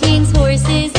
king's horses.